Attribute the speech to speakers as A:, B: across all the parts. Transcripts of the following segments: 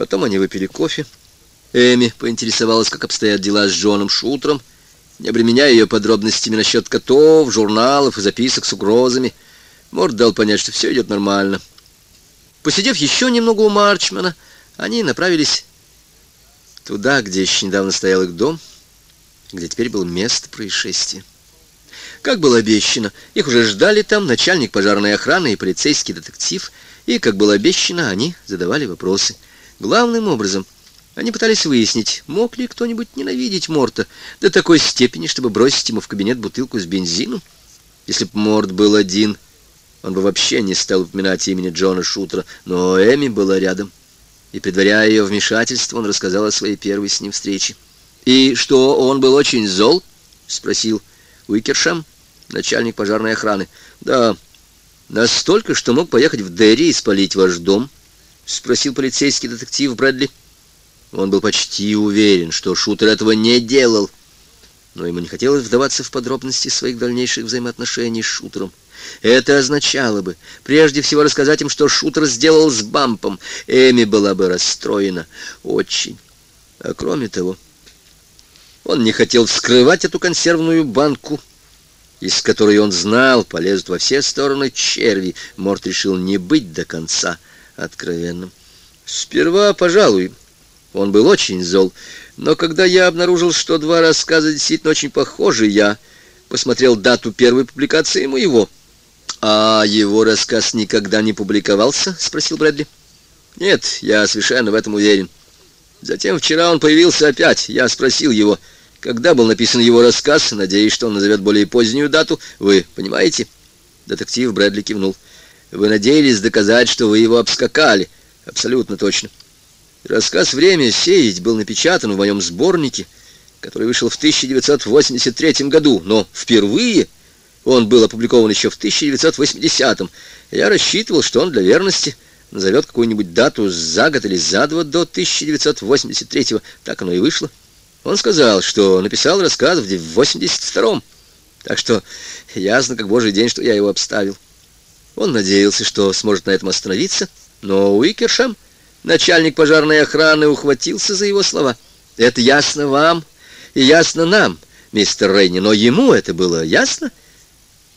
A: Потом они выпили кофе. Эми поинтересовалась, как обстоят дела с Джоном Шутером, не обременяя ее подробностями насчет котов, журналов и записок с угрозами. Морд дал понять, что все идет нормально. Посидев еще немного у Марчмана, они направились туда, где еще недавно стоял их дом, где теперь было место происшествия. Как было обещано, их уже ждали там начальник пожарной охраны и полицейский детектив, и, как было обещано, они задавали вопросы. Главным образом, они пытались выяснить, мог ли кто-нибудь ненавидеть Морта до такой степени, чтобы бросить ему в кабинет бутылку с бензином. Если бы Морт был один, он бы вообще не стал упоминать имени Джона Шутера, но Эми была рядом. И, предваряя ее вмешательство, он рассказал о своей первой с ним встрече. «И что, он был очень зол?» — спросил Уикершем, начальник пожарной охраны. «Да, настолько, что мог поехать в Дерри и спалить ваш дом?» — спросил полицейский детектив Брэдли. Он был почти уверен, что шутер этого не делал, но ему не хотелось вдаваться в подробности своих дальнейших взаимоотношений с шутером. Это означало бы, прежде всего, рассказать им, что шутер сделал с бампом. Эми была бы расстроена. Очень. А кроме того, он не хотел вскрывать эту консервную банку, из которой он знал, полезут во все стороны черви. Морт решил не быть до конца откровенным. Сперва, пожалуй, он был очень зол, но когда я обнаружил, что два рассказа действительно очень похожи, я посмотрел дату первой публикации моего. «А его рассказ никогда не публиковался?» — спросил Брэдли. «Нет, я совершенно в этом уверен. Затем вчера он появился опять. Я спросил его, когда был написан его рассказ, надеясь, что он назовет более позднюю дату. Вы понимаете?» Детектив Брэдли кивнул. «Вы надеялись доказать, что вы его обскакали?» «Абсолютно точно. Рассказ «Время сеять» был напечатан в моем сборнике, который вышел в 1983 году, но впервые он был опубликован еще в 1980-м. Я рассчитывал, что он для верности назовет какую-нибудь дату за год или за два до 1983-го. Так оно и вышло. Он сказал, что написал рассказ в 82-м. Так что ясно, как божий день, что я его обставил. Он надеялся, что сможет на этом остановиться, но Уикершем Начальник пожарной охраны ухватился за его слова. «Это ясно вам и ясно нам, мистер Рейни, но ему это было ясно?»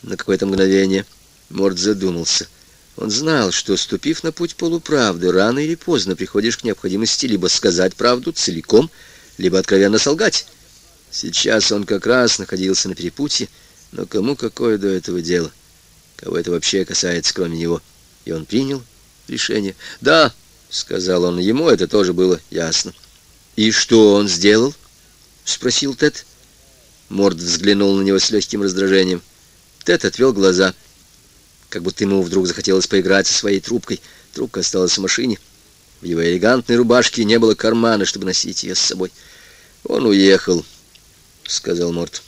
A: На какое-то мгновение Морд задумался. Он знал, что, ступив на путь полуправды, рано или поздно приходишь к необходимости либо сказать правду целиком, либо откровенно солгать. Сейчас он как раз находился на перепутье, но кому какое до этого дело? Кого это вообще касается, кроме него? И он принял решение. «Да!» — сказал он. Ему это тоже было ясно. «И что он сделал?» — спросил Тед. Морд взглянул на него с легким раздражением. Тед отвел глаза, как будто ему вдруг захотелось поиграть со своей трубкой. Трубка осталась в машине. В его элегантной рубашке не было кармана, чтобы носить ее с собой. «Он уехал», — сказал Морд.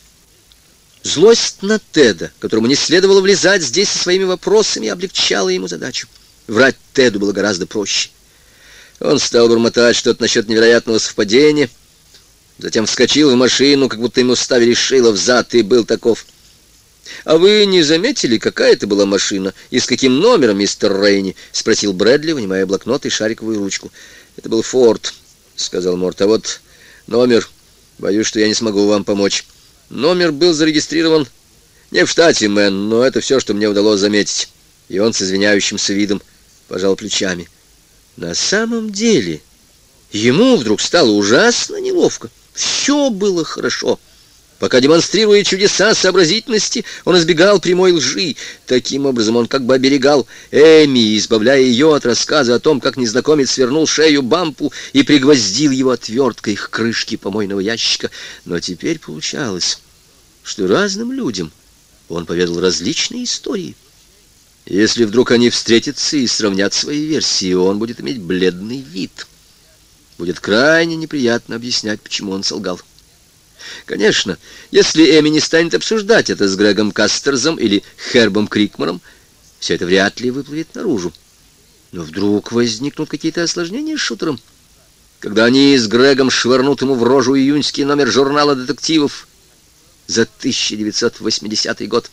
A: Злость на Теда, которому не следовало влезать здесь со своими вопросами, облегчала ему задачу. Врать Теду было гораздо проще. Он стал бормотать что-то насчет невероятного совпадения, затем вскочил в машину, как будто ему ставили шило взад, и был таков. «А вы не заметили, какая это была машина и с каким номером, мистер Рейни?» — спросил Брэдли, вынимая блокнот и шариковую ручку. «Это был Форд», — сказал Морт. «А вот номер... Боюсь, что я не смогу вам помочь. Номер был зарегистрирован не в штате Мэн, но это все, что мне удалось заметить». И он с извиняющимся видом пожал плечами. На самом деле, ему вдруг стало ужасно неловко. Все было хорошо. Пока, демонстрируя чудеса сообразительности, он избегал прямой лжи. Таким образом, он как бы оберегал Эми, избавляя ее от рассказа о том, как незнакомец свернул шею бампу и пригвоздил его отверткой к крышке помойного ящика. Но теперь получалось, что разным людям он поведал различные истории. Если вдруг они встретятся и сравнят свои версии, он будет иметь бледный вид. Будет крайне неприятно объяснять, почему он солгал. Конечно, если Эми не станет обсуждать это с Грегом Кастерзом или Хербом Крикманом, все это вряд ли выплывет наружу. Но вдруг возникнут какие-то осложнения с шутером. Когда они с Грегом швырнут ему в рожу июньский номер журнала детективов за 1980 год.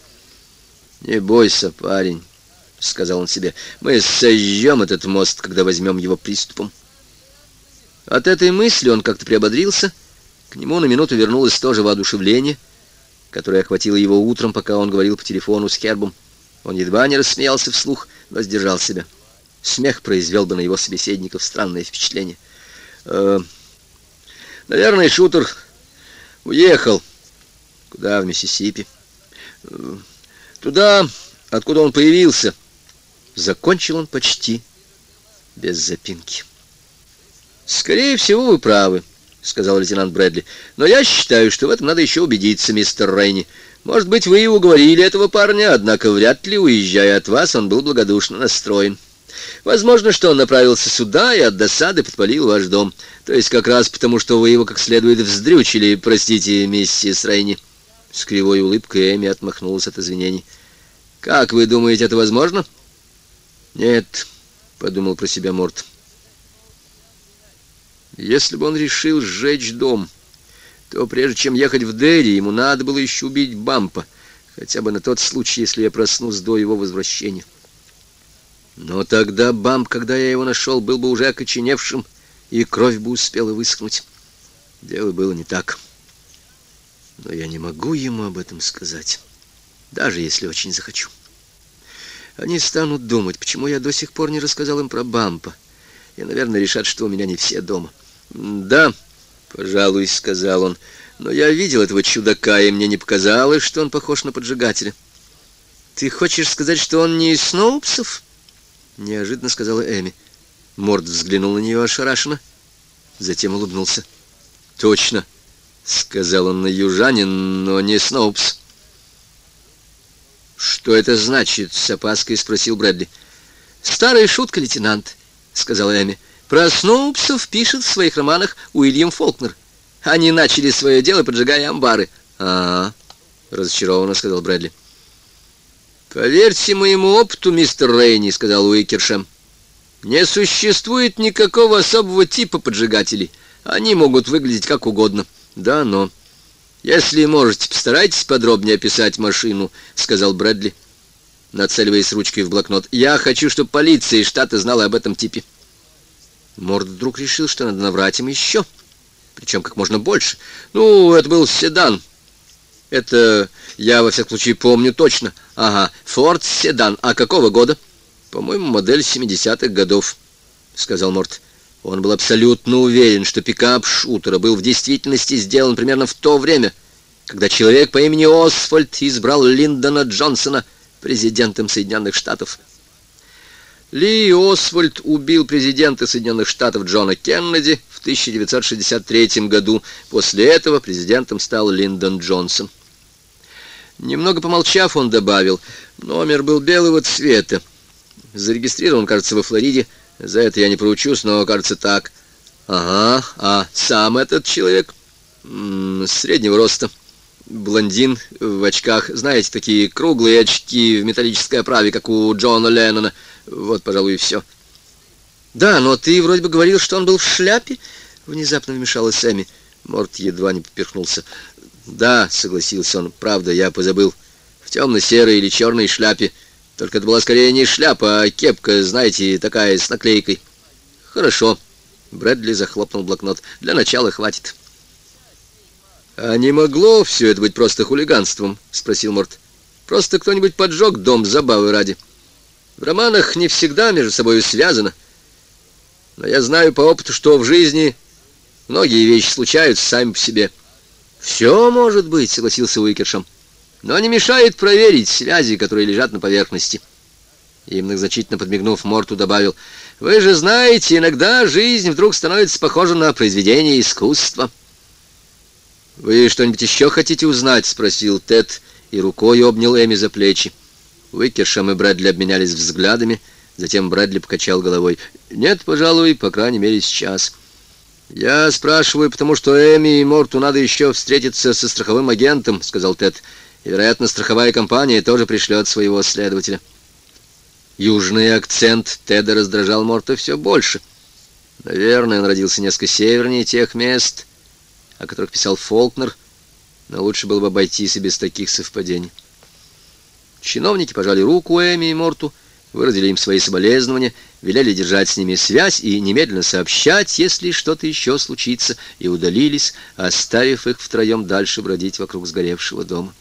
A: Не бойся, парень. — сказал он себе, — мы сожжем этот мост, когда возьмем его приступом. От этой мысли он как-то приободрился. К нему на минуту вернулось тоже воодушевление, которое охватило его утром, пока он говорил по телефону с Хербом. Он едва не рассмеялся вслух, но сдержал себя. Смех произвел бы на его собеседников странное впечатление. «Э, «Наверное, шутер уехал. Куда? В Миссисипи. Э, туда, откуда он появился». Закончил он почти без запинки. «Скорее всего, вы правы», — сказал лейтенант Брэдли. «Но я считаю, что в этом надо еще убедиться, мистер Рейни. Может быть, вы и уговорили этого парня, однако вряд ли, уезжая от вас, он был благодушно настроен. Возможно, что он направился сюда и от досады подпалил ваш дом. То есть как раз потому, что вы его как следует вздрючили, простите, миссис Рейни». С кривой улыбкой Эми отмахнулась от извинений. «Как вы думаете, это возможно?» «Нет», — подумал про себя Морт. Если бы он решил сжечь дом, то прежде чем ехать в Дерри, ему надо было еще убить Бампа, хотя бы на тот случай, если я проснусь до его возвращения. Но тогда Бамп, когда я его нашел, был бы уже окоченевшим, и кровь бы успела высохнуть. Дело было не так. Но я не могу ему об этом сказать, даже если очень захочу. Они станут думать, почему я до сих пор не рассказал им про Бампа, и, наверное, решат, что у меня не все дома. «Да, пожалуй», — сказал он, — «но я видел этого чудака, и мне не показалось, что он похож на поджигателя». «Ты хочешь сказать, что он не из Сноупсов?» — неожиданно сказала Эми. Морд взглянул на нее ошарашенно, затем улыбнулся. «Точно», — сказал он на южанин, но не Сноупс. «Что это значит?» — с опаской спросил Брэдли. «Старая шутка, лейтенант», — сказала Эми. Про Сноупсов пишет в своих романах Уильям Фолкнер. Они начали свое дело, поджигая амбары. А, -а, -а разочарованно сказал Брэдли. Поверьте моему опыту, мистер Рейни, сказал Уикершем. Не существует никакого особого типа поджигателей. Они могут выглядеть как угодно. Да, но... Если можете, постарайтесь подробнее описать машину, сказал Брэдли, нацеливаясь ручкой в блокнот. Я хочу, чтобы полиция и штаты знала об этом типе. Морд вдруг решил, что надо наврать им еще. Причем как можно больше. Ну, это был седан. Это я, во всяком случае, помню точно. Ага, Форд седан. А какого года? По-моему, модель 70-х годов, сказал Морд. Он был абсолютно уверен, что пикап шутера был в действительности сделан примерно в то время, когда человек по имени Освальд избрал Линдона Джонсона президентом Соединенных Штатов. Ли Освальд убил президента Соединенных Штатов Джона Кеннеди в 1963 году. После этого президентом стал Линдон Джонсон. Немного помолчав, он добавил, номер был белого цвета. Зарегистрирован, кажется, во Флориде. За это я не проучусь, но, кажется, так. Ага, а сам этот человек? М -м, среднего роста. Блондин в очках. Знаете, такие круглые очки в металлической оправе, как у Джона Леннона. Вот, пожалуй, и все. Да, но ты вроде бы говорил, что он был в шляпе. Внезапно вмешалась Сэмми. Морт едва не поперхнулся. Да, согласился он, правда, я позабыл. В темно-серой или черной шляпе. Только это была скорее не шляпа, а кепка, знаете, такая с наклейкой. Хорошо. Брэдли захлопнул блокнот. Для начала хватит. «А не могло все это быть просто хулиганством?» — спросил Морт. «Просто кто-нибудь поджег дом забавы ради». В романах не всегда между собой связано. Но я знаю по опыту, что в жизни многие вещи случаются сами по себе. «Все может быть», — согласился Уикершем. «Но не мешает проверить связи, которые лежат на поверхности». И многозначительно подмигнув, Морту добавил, «Вы же знаете, иногда жизнь вдруг становится похожа на произведение искусства». «Вы что-нибудь еще хотите узнать?» — спросил Тед и рукой обнял Эми за плечи. Уикершем и Брэдли обменялись взглядами, затем Брэдли покачал головой. «Нет, пожалуй, по крайней мере, сейчас». «Я спрашиваю, потому что Эми и Морту надо еще встретиться со страховым агентом», — сказал Тед. «И, вероятно, страховая компания тоже пришлет своего следователя». Южный акцент Теда раздражал Морта все больше. Наверное, он родился несколько севернее тех мест, о которых писал Фолкнер, но лучше было бы обойтись и без таких совпадений. Чиновники пожали руку Эми и Морту, выразили им свои соболезнования, велели держать с ними связь и немедленно сообщать, если что-то еще случится, и удалились, оставив их втроем дальше бродить вокруг сгоревшего дома.